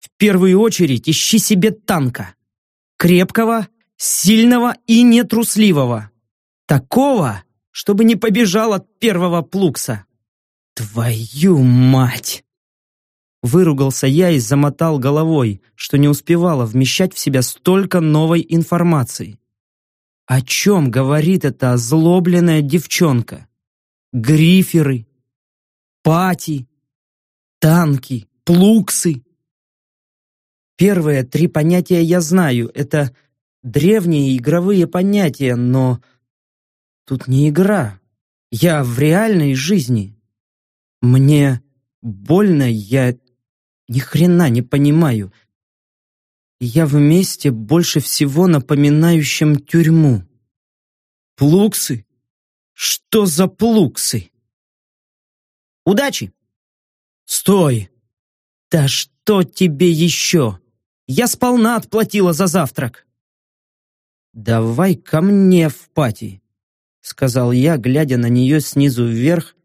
В первую очередь ищи себе танка. Крепкого, сильного и нетрусливого. Такого, чтобы не побежал от первого плукса. Твою мать! Выругался я и замотал головой, что не успевала вмещать в себя столько новой информации. О чем говорит эта озлобленная девчонка? Гриферы, пати, танки, плуксы. Первые три понятия я знаю, это древние игровые понятия, но тут не игра. Я в реальной жизни. Мне больно, я ни хрена не понимаю. Я вместе больше всего напоминающим тюрьму. Плуксы? Что за плуксы? Удачи! Стой! Да что тебе еще? Я сполна отплатила за завтрак. «Давай ко мне в пати», — сказал я, глядя на нее снизу вверх,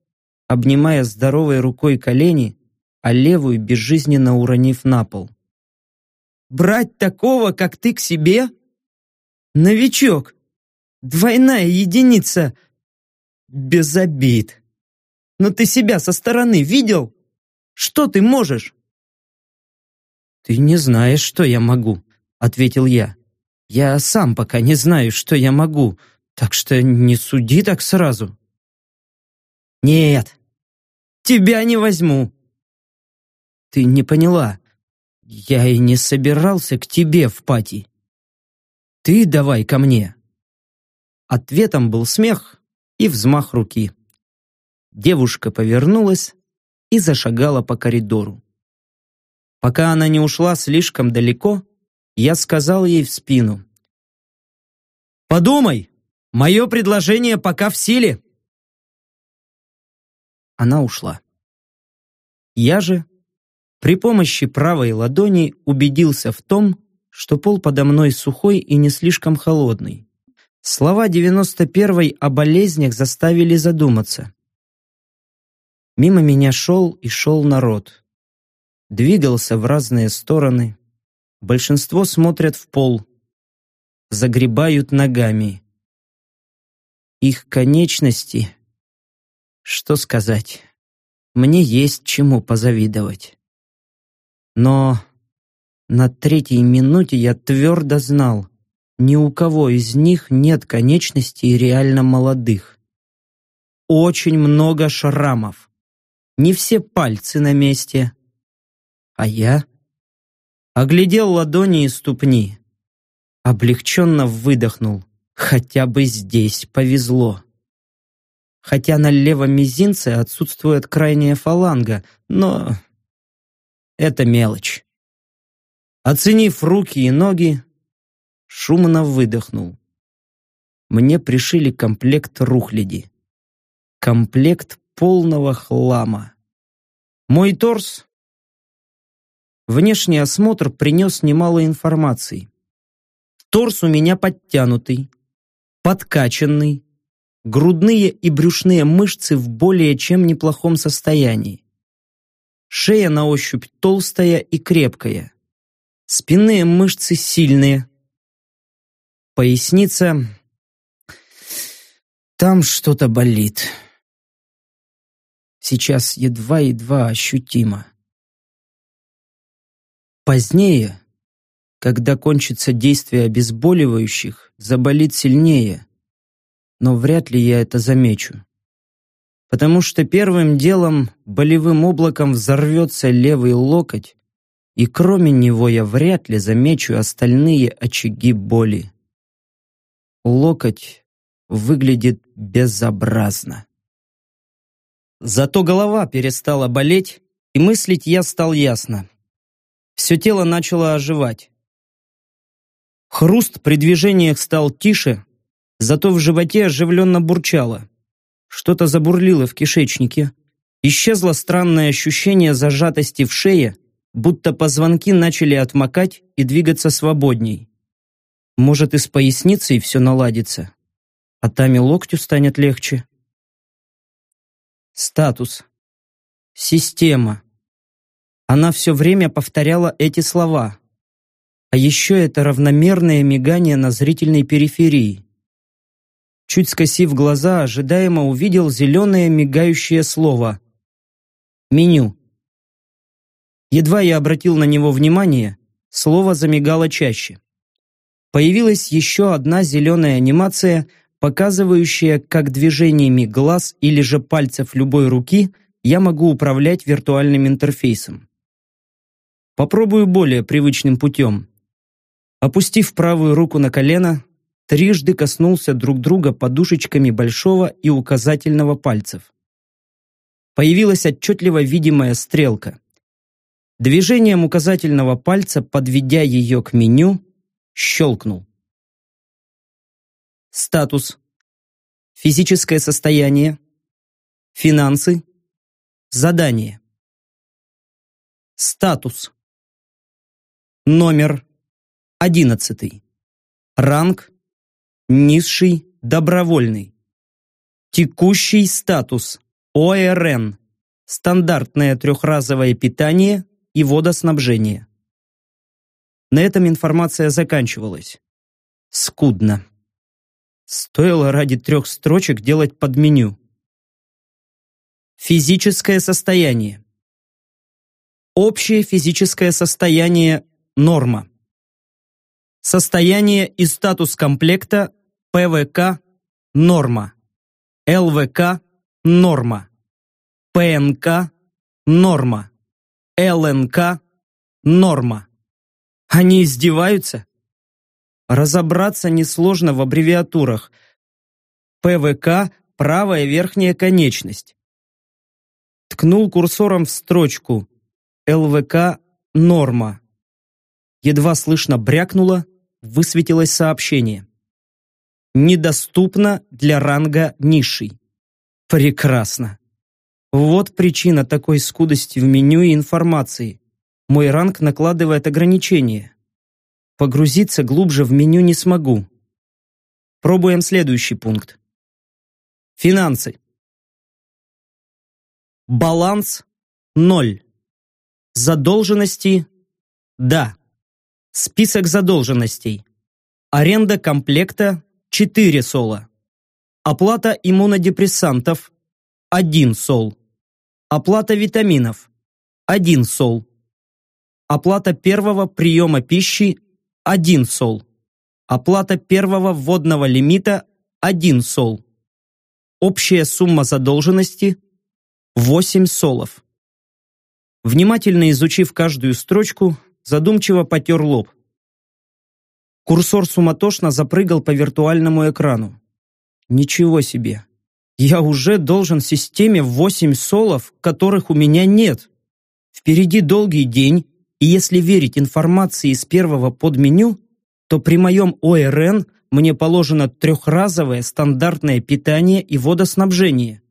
обнимая здоровой рукой колени, а левую безжизненно уронив на пол. «Брать такого, как ты, к себе? Новичок! Двойная единица! Без обид! Но ты себя со стороны видел? Что ты можешь?» «Ты не знаешь, что я могу», — ответил я. «Я сам пока не знаю, что я могу, так что не суди так сразу». «Нет, тебя не возьму». «Ты не поняла. Я и не собирался к тебе в пати. Ты давай ко мне». Ответом был смех и взмах руки. Девушка повернулась и зашагала по коридору. Пока она не ушла слишком далеко, я сказал ей в спину. «Подумай, мое предложение пока в силе». Она ушла. Я же при помощи правой ладони убедился в том, что пол подо мной сухой и не слишком холодный. Слова 91-й о болезнях заставили задуматься. Мимо меня шел и шел народ двигался в разные стороны. Большинство смотрят в пол, загребают ногами. Их конечности, что сказать, мне есть чему позавидовать. Но На третьей минуте я твердо знал, ни у кого из них нет конечностей реально молодых. Очень много шрамов. Не все пальцы на месте. А я оглядел ладони и ступни. Облегченно выдохнул. Хотя бы здесь повезло. Хотя на левом мизинце отсутствует крайняя фаланга, но это мелочь. Оценив руки и ноги, шумно выдохнул. Мне пришили комплект рухляди. Комплект полного хлама. Мой торс... Внешний осмотр принес немало информации. Торс у меня подтянутый, подкачанный, грудные и брюшные мышцы в более чем неплохом состоянии. Шея на ощупь толстая и крепкая. Спинные мышцы сильные. Поясница... Там что-то болит. Сейчас едва-едва ощутимо. Позднее, когда кончится действие обезболивающих, заболит сильнее, но вряд ли я это замечу. Потому что первым делом болевым облаком взорвется левый локоть, и кроме него я вряд ли замечу остальные очаги боли. Локоть выглядит безобразно. Зато голова перестала болеть, и мыслить я стал ясно. Все тело начало оживать. Хруст при движениях стал тише, зато в животе оживленно бурчало. Что-то забурлило в кишечнике. Исчезло странное ощущение зажатости в шее, будто позвонки начали отмокать и двигаться свободней. Может, и с поясницей все наладится, а там и локтю станет легче. Статус. Система. Она все время повторяла эти слова. А еще это равномерное мигание на зрительной периферии. Чуть скосив глаза, ожидаемо увидел зеленое мигающее слово. Меню. Едва я обратил на него внимание, слово замигало чаще. Появилась еще одна зеленая анимация, показывающая, как движениями глаз или же пальцев любой руки я могу управлять виртуальным интерфейсом. Попробую более привычным путем. Опустив правую руку на колено, трижды коснулся друг друга подушечками большого и указательного пальцев. Появилась отчетливо видимая стрелка. Движением указательного пальца, подведя ее к меню, щелкнул. Статус. Физическое состояние. Финансы. Задание. Статус. Номер 11. Ранг. Низший. Добровольный. Текущий статус. ОРН. Стандартное трехразовое питание и водоснабжение. На этом информация заканчивалась. Скудно. Стоило ради трех строчек делать под меню. Физическое состояние. Общее физическое состояние – норма. Состояние и статус комплекта ПВК – норма. ЛВК – норма. ПНК – норма. ЛНК – норма. Они издеваются? Разобраться несложно в аббревиатурах. ПВК – правая верхняя конечность. Ткнул курсором в строчку. ЛВК – норма. Едва слышно брякнуло, высветилось сообщение. Недоступно для ранга низший. Прекрасно. Вот причина такой скудости в меню и информации. Мой ранг накладывает ограничения. Погрузиться глубже в меню не смогу. Пробуем следующий пункт. Финансы. Баланс – ноль. Задолженности – да. Список задолженностей. Аренда комплекта – 4 сола. Оплата иммунодепрессантов – 1 сол. Оплата витаминов – 1 сол. Оплата первого приема пищи – 1 сол. Оплата первого вводного лимита – 1 сол. Общая сумма задолженности – 8 солов. Внимательно изучив каждую строчку, задумчиво потер лоб. Курсор суматошно запрыгал по виртуальному экрану. Ничего себе! Я уже должен системе 8 солов, которых у меня нет. Впереди долгий день, и если верить информации из первого подменю, то при моем ОРН мне положено трехразовое стандартное питание и водоснабжение.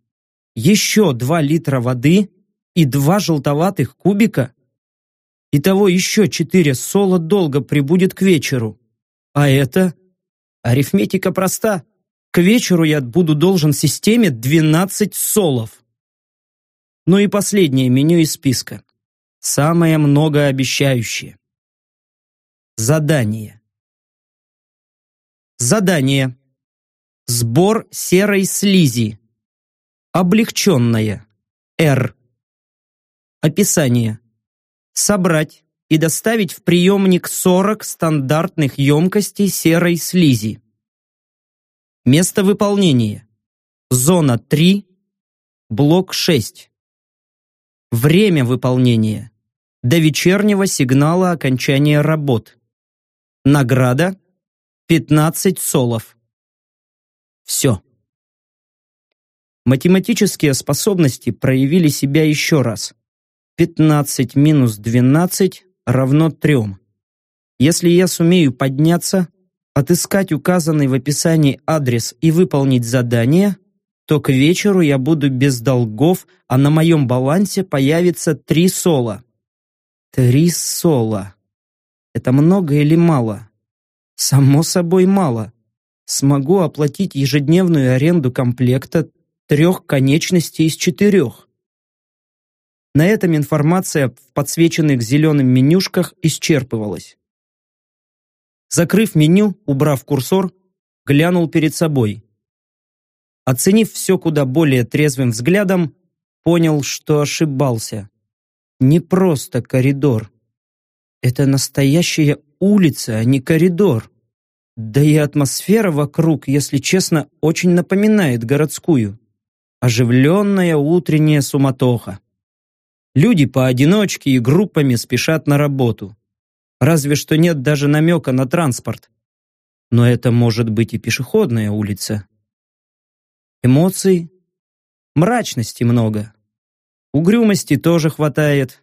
Еще 2 литра воды и два желтоватых кубика. Итого еще 4 соло долго прибудет к вечеру. А это? Арифметика проста. К вечеру я буду должен системе 12 солов. Ну и последнее меню из списка. Самое многообещающее. Задание. Задание. Сбор серой слизи. Облегченная. Р. Описание. Собрать и доставить в приемник 40 стандартных емкостей серой слизи. Место выполнения. Зона 3, блок 6. Время выполнения. До вечернего сигнала окончания работ. Награда 15 солов. Все. Математические способности проявили себя еще раз. 15 минус 12 равно 3. Если я сумею подняться, отыскать указанный в описании адрес и выполнить задание, то к вечеру я буду без долгов, а на моем балансе появится три сола. Три сола. Это много или мало? Само собой мало. Смогу оплатить ежедневную аренду комплекта трех конечностей из четырех. На этом информация в подсвеченных зеленым менюшках исчерпывалась. Закрыв меню, убрав курсор, глянул перед собой. Оценив все куда более трезвым взглядом, понял, что ошибался. Не просто коридор. Это настоящая улица, а не коридор. Да и атмосфера вокруг, если честно, очень напоминает городскую. Оживленная утренняя суматоха. Люди поодиночке и группами спешат на работу. Разве что нет даже намека на транспорт. Но это может быть и пешеходная улица. Эмоций, мрачности много. Угрюмости тоже хватает.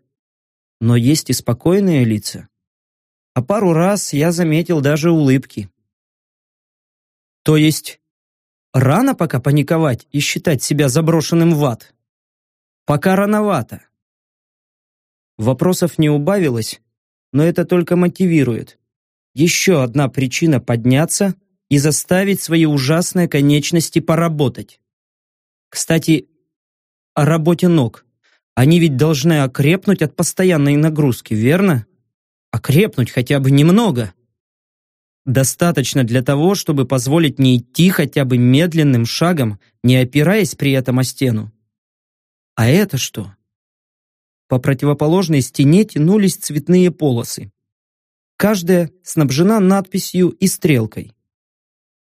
Но есть и спокойные лица. А пару раз я заметил даже улыбки. То есть, рано пока паниковать и считать себя заброшенным в ад? Пока рановато. Вопросов не убавилось, но это только мотивирует. Еще одна причина подняться и заставить свои ужасные конечности поработать. Кстати, о работе ног. Они ведь должны окрепнуть от постоянной нагрузки, верно? Окрепнуть хотя бы немного. Достаточно для того, чтобы позволить не идти хотя бы медленным шагом, не опираясь при этом о стену. А это что? По противоположной стене тянулись цветные полосы. Каждая снабжена надписью и стрелкой.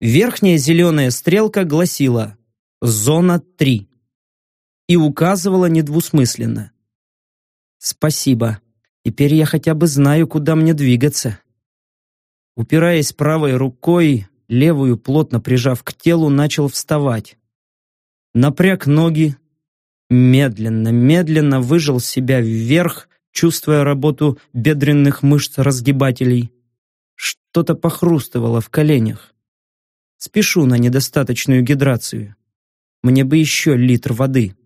Верхняя зеленая стрелка гласила «Зона 3» и указывала недвусмысленно. «Спасибо. Теперь я хотя бы знаю, куда мне двигаться». Упираясь правой рукой, левую плотно прижав к телу, начал вставать. Напряг ноги, Медленно, медленно выжил себя вверх, чувствуя работу бедренных мышц разгибателей. Что-то похрустывало в коленях. Спешу на недостаточную гидрацию. Мне бы еще литр воды.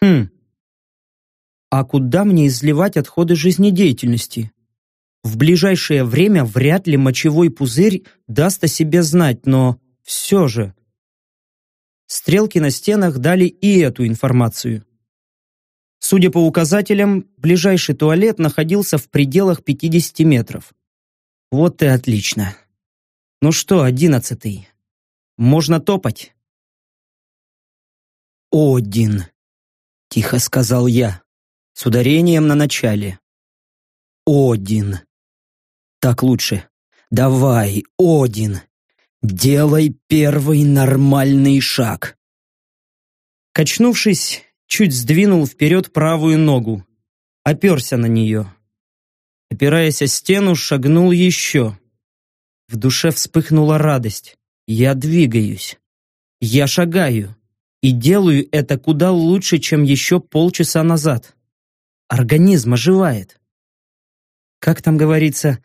Хм. А куда мне изливать отходы жизнедеятельности? В ближайшее время вряд ли мочевой пузырь даст о себе знать, но все же Стрелки на стенах дали и эту информацию. Судя по указателям, ближайший туалет находился в пределах 50 метров. Вот и отлично. Ну что, одиннадцатый, можно топать? «Один», — тихо сказал я, с ударением на начале. Один. Так лучше. Давай, Один. Делай первый нормальный шаг. Качнувшись, чуть сдвинул вперед правую ногу. Оперся на нее. Опираясь о стену, шагнул еще. В душе вспыхнула радость. Я двигаюсь. Я шагаю. И делаю это куда лучше, чем еще полчаса назад. Организм оживает. Как там говорится,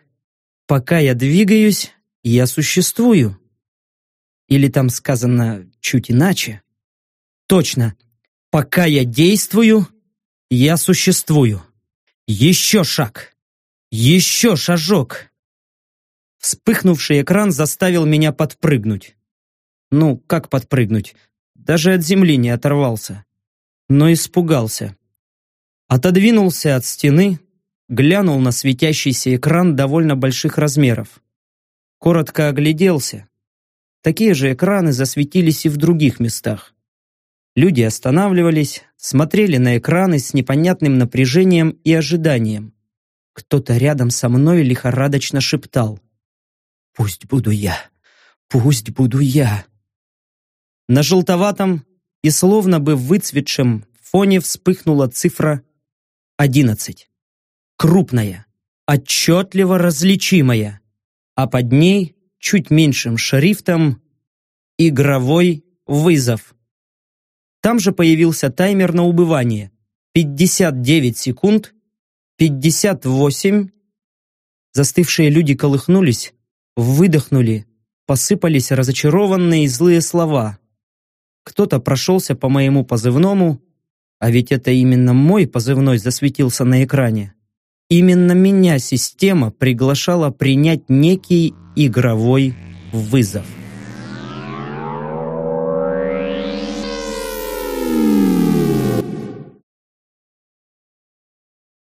пока я двигаюсь, я существую. Или там сказано чуть иначе. Точно. Пока я действую, я существую. Еще шаг. Еще шажок. Вспыхнувший экран заставил меня подпрыгнуть. Ну, как подпрыгнуть? Даже от земли не оторвался. Но испугался. Отодвинулся от стены, глянул на светящийся экран довольно больших размеров. Коротко огляделся. Такие же экраны засветились и в других местах. Люди останавливались, смотрели на экраны с непонятным напряжением и ожиданием. Кто-то рядом со мной лихорадочно шептал. «Пусть буду я! Пусть буду я!» На желтоватом и словно бы выцветшем фоне вспыхнула цифра одиннадцать. Крупная, отчетливо различимая, а под ней чуть меньшим шрифтом «Игровой вызов». Там же появился таймер на убывание. 59 секунд, 58. Застывшие люди колыхнулись, выдохнули, посыпались разочарованные злые слова. Кто-то прошелся по моему позывному, а ведь это именно мой позывной засветился на экране. Именно меня система приглашала принять некий игровой вызов.